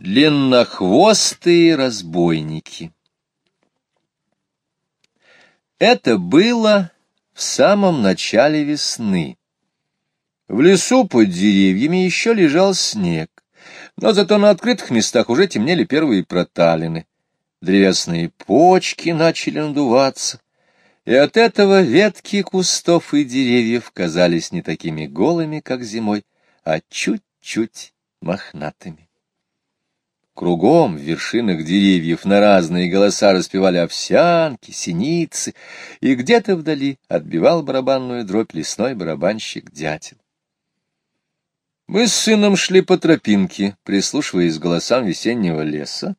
Длиннохвостые разбойники Это было в самом начале весны. В лесу под деревьями еще лежал снег, но зато на открытых местах уже темнели первые проталины. Древесные почки начали надуваться, и от этого ветки кустов и деревьев казались не такими голыми, как зимой, а чуть-чуть мохнатыми. Кругом в вершинах деревьев на разные голоса распевали овсянки, синицы, и где-то вдали отбивал барабанную дробь лесной барабанщик дятел. Мы с сыном шли по тропинке, прислушиваясь к голосам весеннего леса.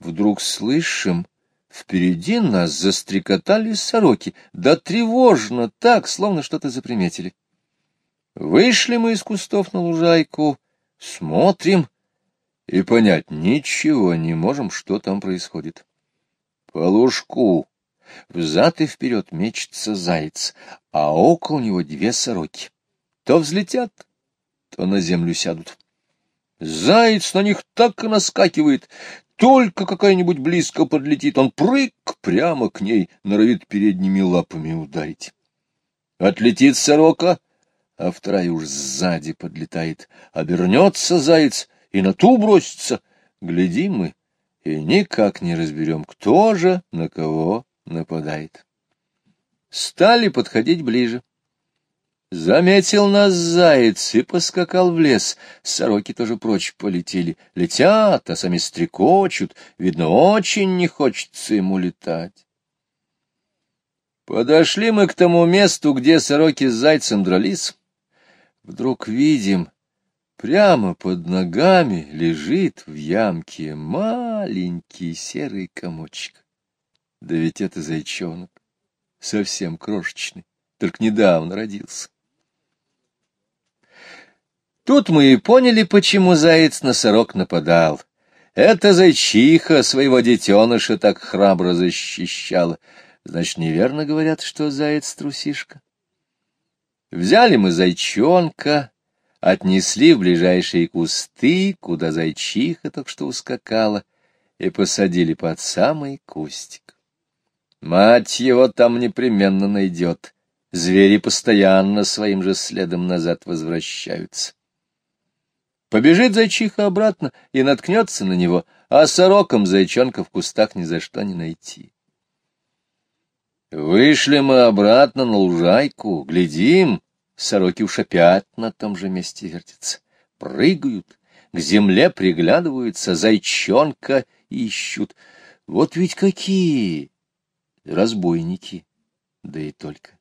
Вдруг слышим, впереди нас застрекотали сороки, да тревожно так, словно что-то заприметили. Вышли мы из кустов на лужайку, смотрим — и понять ничего не можем, что там происходит. По лужку взад и вперед мечется заяц, а около него две сороки. То взлетят, то на землю сядут. Заяц на них так и наскакивает. Только какая-нибудь близко подлетит, он прыг прямо к ней, норовит передними лапами ударить. Отлетит сорока, а вторая уж сзади подлетает. Обернется заяц, и на ту бросится. Глядим мы, и никак не разберем, кто же на кого нападает. Стали подходить ближе. Заметил нас заяц и поскакал в лес. Сороки тоже прочь полетели. Летят, а сами стрекочут. Видно, очень не хочется ему летать. Подошли мы к тому месту, где сороки с зайцем дрались. Вдруг видим, Прямо под ногами лежит в ямке маленький серый комочек. Да ведь это зайчонок, совсем крошечный, только недавно родился. Тут мы и поняли, почему заяц-носорог нападал. Эта зайчиха своего детеныша так храбро защищала. Значит, неверно говорят, что заяц-трусишка. Взяли мы зайчонка, отнесли в ближайшие кусты, куда зайчиха только что ускакала, и посадили под самый кустик. Мать его там непременно найдет. Звери постоянно своим же следом назад возвращаются. Побежит зайчиха обратно и наткнется на него, а сороком зайчонка в кустах ни за что не найти. Вышли мы обратно на лужайку, глядим, Сороки уж опять на том же месте вертятся, прыгают, к земле приглядываются, зайчонка ищут. Вот ведь какие разбойники, да и только.